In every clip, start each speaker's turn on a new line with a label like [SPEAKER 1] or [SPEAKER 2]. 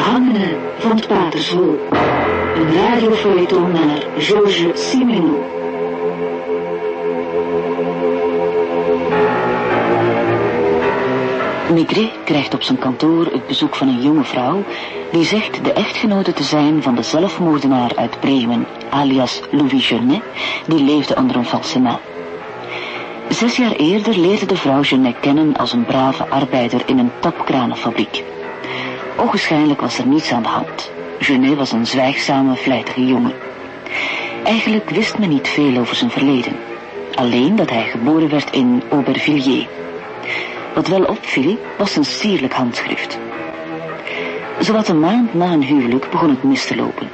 [SPEAKER 1] gevangene van het Patershol. Een radiofeuilleton naar Georges Simenon. Maigret krijgt op zijn kantoor het bezoek van een jonge vrouw die zegt de echtgenote te zijn van de zelfmoordenaar uit Bremen, alias Louis Genet, die leefde onder een valse naam. Zes jaar eerder leerde de vrouw Genet kennen als een brave arbeider in een tapkranenfabriek. Ogenschijnlijk was er niets aan de hand. Genet was een zwijgzame, vlijtige jongen. Eigenlijk wist men niet veel over zijn verleden. Alleen dat hij geboren werd in Aubervilliers. Wat wel opviel, was zijn sierlijk handschrift. Zowat een maand na een huwelijk begon het mis te lopen.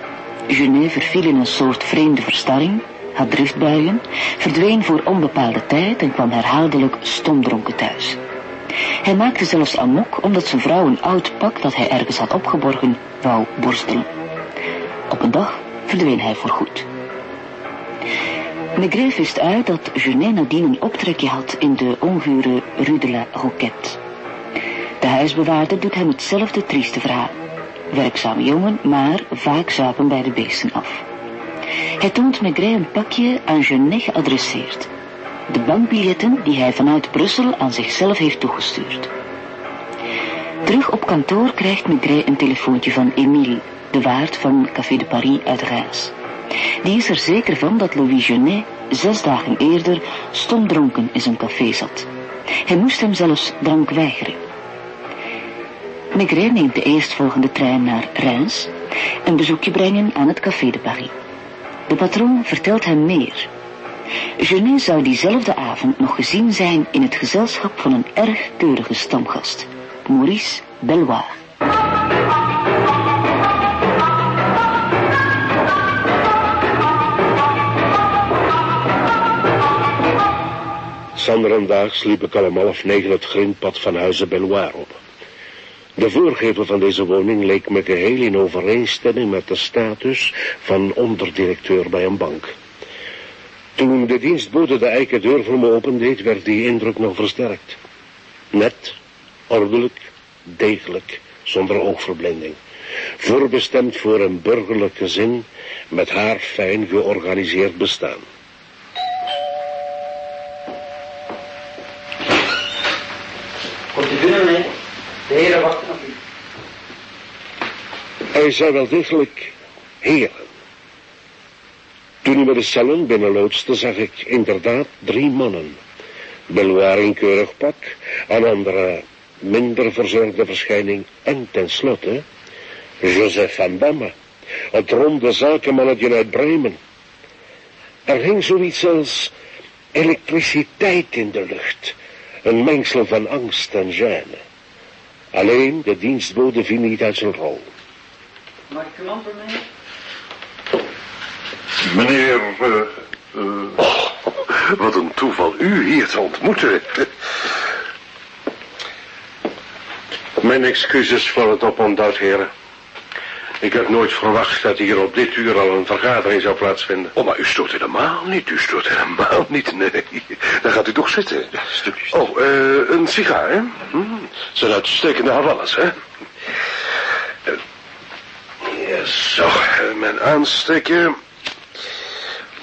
[SPEAKER 1] Genet verviel in een soort vreemde verstarring, had driftbuien, verdween voor onbepaalde tijd en kwam herhaaldelijk stomdronken thuis. Hij maakte zelfs amok omdat zijn vrouw een oud pak dat hij ergens had opgeborgen wou borstelen. Op een dag verdween hij voorgoed. Maigret wist uit dat Genet nadien een optrekje had in de ongure Rue de la Roquette. De huisbewaarder doet hem hetzelfde trieste verhaal. Werkzame jongen, maar vaak zuipen bij de beesten af. Hij toont Maigret een pakje aan Genet geadresseerd. De bankbiljetten die hij vanuit Brussel aan zichzelf heeft toegestuurd. Terug op kantoor krijgt Maigret een telefoontje van Émile, de waard van Café de Paris uit Reims. Die is er zeker van dat Louis Genet zes dagen eerder stomdronken in zijn café zat. Hij moest hem zelfs drank weigeren. Maigret neemt de eerstvolgende trein naar Reims, een bezoekje brengen aan het Café de Paris. De patroon vertelt hem meer. Genet zou diezelfde avond nog gezien zijn in het gezelschap van een erg keurige stamgast, Maurice Belloir.
[SPEAKER 2] Sander en Daags liep ik al om half negen het grindpad van huizen Belloir op. De voorgevel van deze woning leek me geheel in overeenstemming met de status van onderdirecteur bij een bank. Toen de dienstbode de eiken deur voor me opendeed, werd die indruk nog versterkt. Net, ordelijk, degelijk, zonder oogverblinding. Voorbestemd voor een burgerlijk gezin met haar fijn georganiseerd bestaan.
[SPEAKER 3] Komt u binnen, meneer? De heren wachten op u.
[SPEAKER 2] Hij zei wel degelijk heren. Toen me de salon binnenloodste, zag ik inderdaad drie mannen. Beloir in keurig pak, een andere minder verzorgde verschijning en tenslotte Joseph van Damme, het ronde zakenmannetje uit Bremen. Er hing zoiets als elektriciteit in de lucht, een mengsel van angst en gêne. Alleen de dienstbode viel niet uit zijn rol.
[SPEAKER 3] Mag ik meneer?
[SPEAKER 4] Meneer, eh, wat een toeval u hier te ontmoeten.
[SPEAKER 2] Mijn excuses voor het oponthoud, heren. Ik had nooit verwacht dat hier op dit uur al een vergadering zou plaatsvinden.
[SPEAKER 4] Oh, maar u stoort helemaal niet. U stoort helemaal niet. Nee, dan gaat u toch zitten. Oh, eh, een sigaar, hè? Hm, Zijn uitstekende Havannas, hè? Eh, ja, zo, mijn aansteken.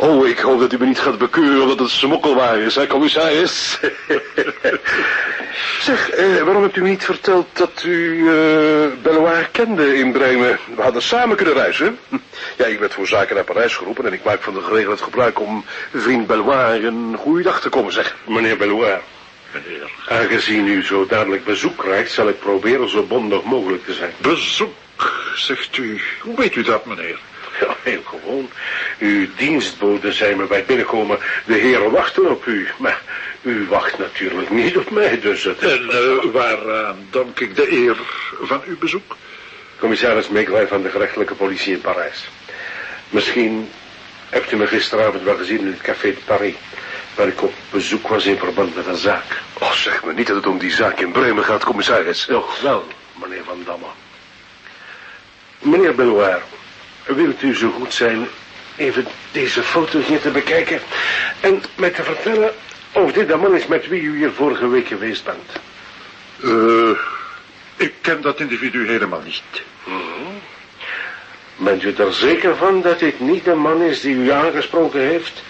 [SPEAKER 4] Oh, ik hoop dat u me niet gaat bekeuren dat het smokkelwaar is, hè, commissaris? zeg, eh, waarom hebt u me niet verteld dat u eh Belloir kende in Bremen? We hadden samen kunnen reizen. Ja, ik werd voor zaken naar Parijs geroepen en ik maak van de gelegenheid gebruik om vriend Belloir een goede dag te komen zeggen.
[SPEAKER 2] Meneer Beloir, aangezien u zo dadelijk bezoek krijgt, zal ik proberen zo bondig mogelijk te zijn.
[SPEAKER 5] Bezoek, zegt u. Hoe weet u dat, meneer?
[SPEAKER 2] Ja, heel gewoon. Uw dienstboden zijn me bij binnenkomen. De heren wachten op u. Maar u wacht natuurlijk niet op mij, dus het is...
[SPEAKER 5] En uh, waaraan dank ik de eer van uw bezoek?
[SPEAKER 2] Commissaris Meekwij van de gerechtelijke politie in Parijs. Misschien hebt u me gisteravond wel gezien in het Café de Paris... waar ik op bezoek was in verband met een zaak.
[SPEAKER 4] Oh, zeg me niet dat het om die zaak in Bremen gaat, commissaris.
[SPEAKER 2] Toch wel, meneer Van Damme. Meneer Beloir, wilt u zo goed zijn even deze foto hier te bekijken... en mij te vertellen of dit de man is met wie u hier vorige week geweest bent?
[SPEAKER 5] Uh, ik ken dat individu helemaal niet.
[SPEAKER 2] Mhm. Bent u er zeker van dat dit niet de man is die u aangesproken heeft?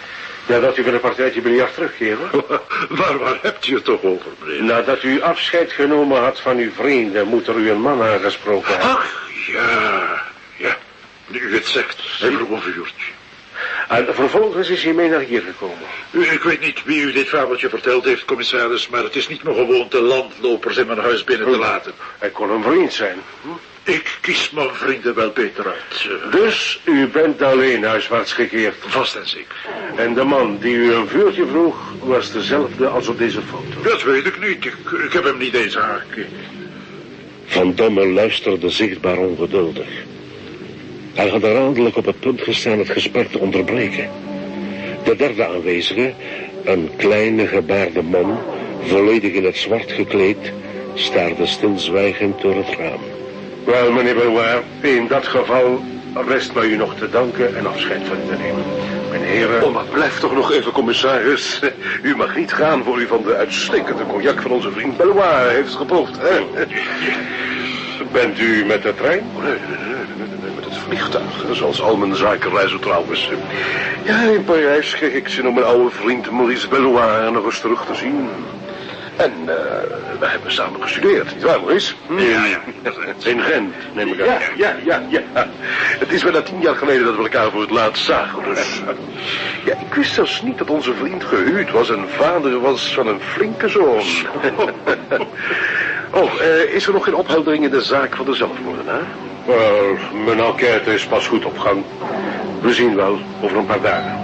[SPEAKER 2] Nadat u van een partijtje biljart terugkeerde?
[SPEAKER 5] waar, waar hebt u het toch over, meneer?
[SPEAKER 2] Nadat u afscheid genomen had van uw vrienden, moet er u een man aangesproken hebben.
[SPEAKER 5] Ach, ja, u het zegt, even een vuurtje.
[SPEAKER 2] En vervolgens is hij mee naar hier gekomen.
[SPEAKER 5] U, ik weet niet wie u dit fabeltje verteld heeft, commissaris, maar het is niet mijn gewoonte landlopers in mijn huis binnen te laten.
[SPEAKER 2] Hij kon een vriend zijn.
[SPEAKER 5] Ik kies mijn vrienden wel beter uit. eh,
[SPEAKER 2] Dus u bent alleen huiswaarts gekeerd.
[SPEAKER 5] vast en zeker.
[SPEAKER 2] En de man die u een vuurtje vroeg, was dezelfde als op deze foto.
[SPEAKER 5] Dat weet ik niet. Ik, ik heb hem niet eens aangekeken.
[SPEAKER 2] Van Damme luisterde zichtbaar ongeduldig. Hij had herhaaldelijk op het punt gestaan het gesprek te onderbreken. De derde aanwezige, een kleine gebaarde man, volledig in het zwart gekleed, staarde stilzwijgend door het raam. Wel, meneer Belwaar, in dat geval rest mij u nog te danken en afscheid van u te nemen. Mijn heren...
[SPEAKER 4] Oh, maar blijf toch nog even, commissaris. U mag niet gaan voor u van de uitstekende cognac van onze vriend Bellois heeft geproefd. Hè?
[SPEAKER 2] Bent u met de trein?
[SPEAKER 4] Oh, nee, nee, nee, met het vliegtuig, zoals al mijn zaken reizen trouwens. Ja, in Parijs kreeg ik zin om mijn oude vriend Maurice Bellois nog eens terug te zien. En uh, we hebben samen gestudeerd, nietwaar Maurice? Hm?
[SPEAKER 5] Ja, ja.
[SPEAKER 2] In Gent, neem ik aan.
[SPEAKER 4] Ja, ja, ja, ja. Het is bijna tien jaar geleden dat we elkaar voor het laatst zagen, dus... Ja, ik wist zelfs niet dat onze vriend gehuwd was en vader was van een flinke zoon. oh, uh, is er nog geen opheldering in de zaak van de zelfmoordenaar?
[SPEAKER 2] Wel, mijn enquête is pas goed op gang. We zien wel over een paar dagen.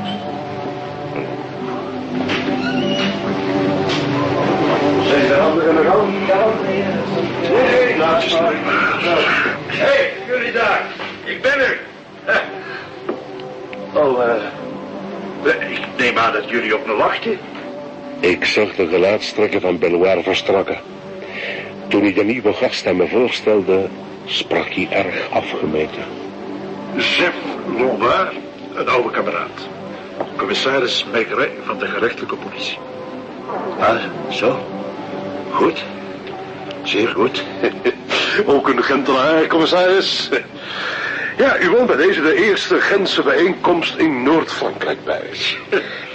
[SPEAKER 3] Zijn de anderen nog al? Nee, nee, laat je staan. Hé, hey, jullie daar. Ik ben er.
[SPEAKER 5] Oh, eh... ik neem aan dat jullie op me wachten.
[SPEAKER 2] Ik zag de gelaatstrekken van Belloir verstrakken. Toen hij de nieuwe gast aan me voorstelde, sprak hij erg afgemeten.
[SPEAKER 5] Chef Lombard, een oude kameraad. Commissaris Maigret van de gerechtelijke politie.
[SPEAKER 4] Ah, zo. Goed. Zeer goed. Ook een Gentenaar, commissaris. Ja, u woont bij deze de eerste Gentse bijeenkomst in Noord-Frankrijk bij.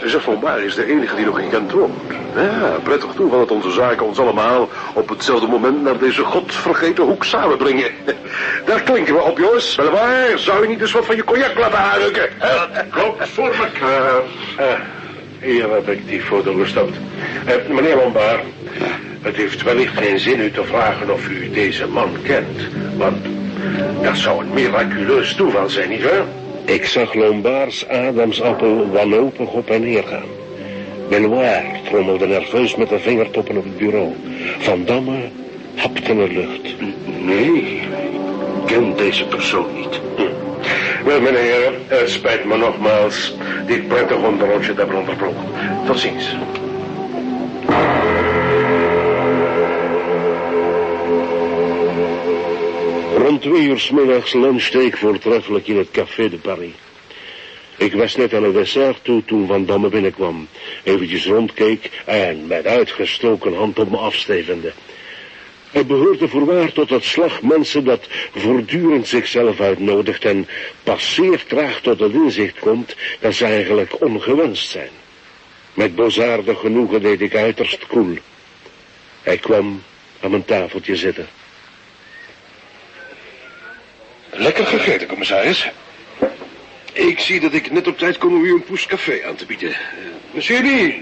[SPEAKER 4] Chef Lombard is de enige die nog in Gent woont. Ja, prettig toeval dat onze zaken ons allemaal op hetzelfde moment naar deze godvergeten hoek samenbrengen. Daar klinken we op, jongens. Wel waar, zou je niet eens wat van je cognac laten aanrukken?
[SPEAKER 5] Komt voor elkaar.
[SPEAKER 2] Ah, hier heb ik die foto gestopt. Eh, meneer Lombard, het heeft wellicht geen zin u te vragen of u deze man kent. Want dat zou een miraculeus toeval zijn, nietwaar? Ik zag Lombards Adamsappel wanhopig op en neer gaan. Belloir trommelde nerveus met de vingertoppen op het bureau. Van Damme hapte er lucht.
[SPEAKER 4] Nee, ik ken deze persoon niet.
[SPEAKER 2] Wel, meneer, het spijt me nogmaals dit prettig onderhoudje te hebben onderbroken. Tot ziens. Rond twee uur middags lunchte ik voortreffelijk in het Café de Paris. Ik was net aan het dessert toe toen Van Damme binnenkwam. Eventjes rondkeek en met uitgestoken hand op me afstevende. Hij behoorde voorwaar tot het slag mensen dat voortdurend zichzelf uitnodigt en pas zeer traag tot het inzicht komt dat ze eigenlijk ongewenst zijn. Met bozaardig genoegen deed ik uiterst koel. Hij kwam aan mijn tafeltje zitten.
[SPEAKER 4] Lekker gegeten, commissaris. Ik zie dat ik net op tijd kom om u een poes café aan te bieden. Uh, monsieur Dean,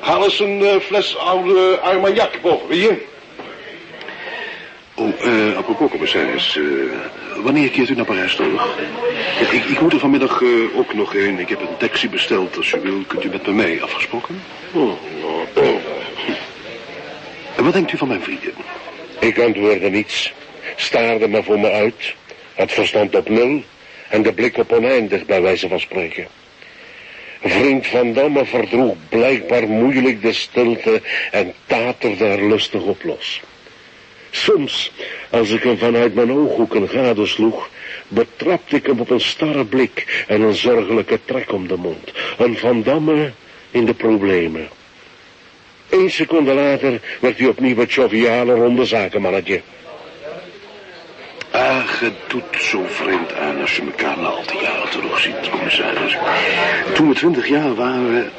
[SPEAKER 4] haal eens een uh, fles oude Armagnac boven, wil je? Oh, uh, apropos, commissaris. Uh, wanneer keert u naar Parijs terug? Ik, ik moet er vanmiddag uh, ook nog heen. Ik heb een taxi besteld. Als u wil, kunt u met me mee. Afgesproken? Oh, oh, oh. Wat denkt u van mijn vrienden?
[SPEAKER 2] Ik antwoordde niets, staarde me voor me uit, het verstand op nul en de blik op oneindig, bij wijze van spreken. Vriend Van Damme verdroeg blijkbaar moeilijk de stilte en taterde er lustig op los. Soms, als ik hem vanuit mijn ooghoeken gadesloeg, betrapte ik hem op een starre blik en een zorgelijke trek om de mond. Een Van Damme in de problemen. Eén seconde later werd hij opnieuw het joviale ronde zakenmannetje.
[SPEAKER 4] Ach, het doet zo vreemd aan als je elkaar na al die jaren terugziet, commissaris. Toen we twintig jaar waren,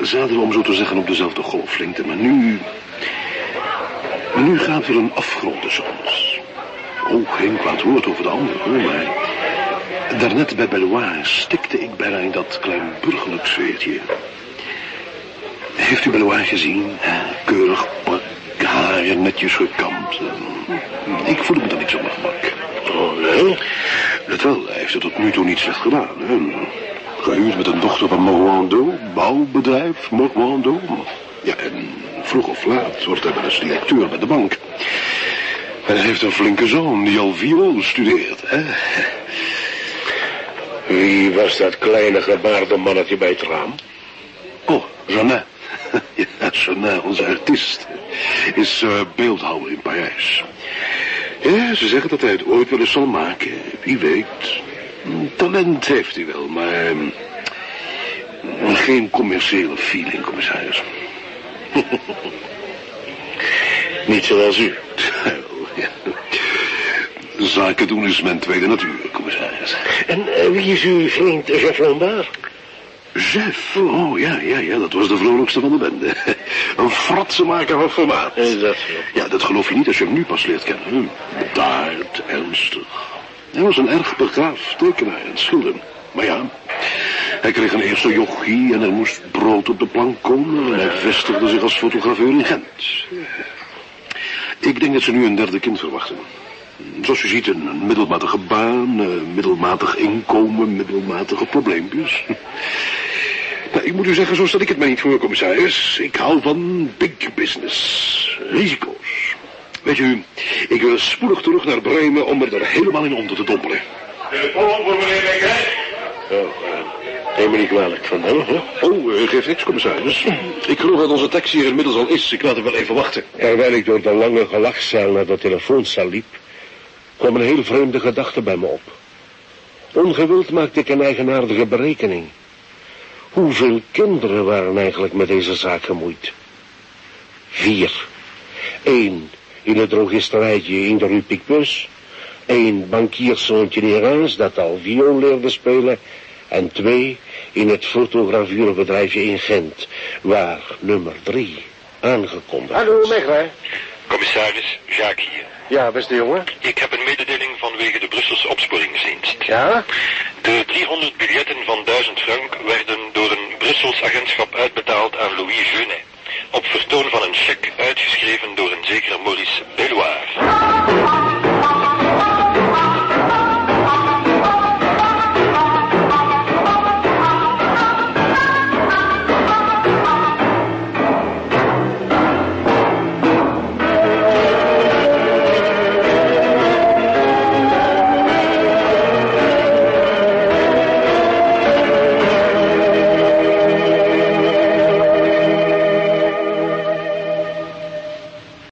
[SPEAKER 4] zaten we om zo te zeggen op dezelfde golflengte. Maar nu... Nu gaat er een afgrond tussen ons. Ook geen kwaad woord over de ander, hoor, maar... Daarnet bij Bellois stikte ik bijna in dat klein burgerlijk sfeertje. Heeft u Bellois gezien? Keurig haar netjes gekamd. Ik voel me dan niet zo Dat wel, hij heeft het tot nu toe niet slecht gedaan. Hè? Gehuurd met een dochter van Morwando, bouwbedrijf Morwando. Ja, en vroeg of laat wordt hij wel eens directeur bij de bank. En hij heeft een flinke zoon die al viool studeert. Hè?
[SPEAKER 2] Wie was dat kleine gebaarde mannetje bij het raam?
[SPEAKER 4] Oh, Jeannet. Ja, Jeannet, onze artiest, is uh, beeldhouwer in Parijs. Ja, ze zeggen dat hij het ooit wel eens zal maken. Wie weet. Talent heeft hij wel, maar... uh, geen commerciële feeling, commissaris.
[SPEAKER 2] Niet zoals u.
[SPEAKER 4] Ja. Zaken doen is mijn tweede natuur, commissaris.
[SPEAKER 2] En eh, wie is uw vriend Jeff Lombard?
[SPEAKER 4] Jeff, oh ja, ja, ja, dat was de vrolijkste van de bende. Een fratsenmaker van formaat.
[SPEAKER 2] Is dat zo?
[SPEAKER 4] Ja, dat geloof je niet als je hem nu pas leert kennen. Bedaard, ernstig. Hij was een erg begaafd tekenaar en schilder. Maar ja, hij kreeg een eerste jochie en er moest brood op de plank komen. En hij vestigde zich als fotografeur in Gent. Ik denk dat ze nu een derde kind verwachten. Zoals u ziet, een, middelmatige baan, een middelmatig inkomen, middelmatige probleempjes. Nou, ik moet u zeggen, zo stel ik het mij niet voor, commissaris. Ik hou van big business. Risico's. Weet u, ik wil spoedig terug naar Bremen om er er helemaal in onder te dompelen.
[SPEAKER 3] Telefoon voor meneer Becker.
[SPEAKER 2] Oh, uh, neem me niet kwalijk van hem, hè?
[SPEAKER 4] Oh, uh, geeft niks, commissaris. Ik geloof dat onze taxi hier inmiddels al is. Ik laat hem wel even wachten.
[SPEAKER 2] Terwijl ik door de lange gelachzaal naar de telefooncel liep, kwam een heel vreemde gedachte bij me op. Ongewild maakte ik een eigenaardige berekening. Hoeveel kinderen waren eigenlijk met deze zaak gemoeid? Vier. Eén in het drogisterijtje in de Rue Picpus. Eén bankierszoontje in Reims dat al viool leerde spelen. En twee in het fotograveurenbedrijfje in Gent, waar nummer drie aangekondigd
[SPEAKER 3] Hallo, Megler.
[SPEAKER 6] Commissaris, Jacques hier.
[SPEAKER 3] Ja, beste jongen.
[SPEAKER 6] Ik heb een mededeling vanwege de Brusselse opsporingsdienst.
[SPEAKER 3] Ja?
[SPEAKER 6] De 300 biljetten van 1000 frank werden door een Brussels agentschap uitbetaald aan Louis Genet. Op vertoon van een cheque uitgeschreven door een zekere Maurice Belloir.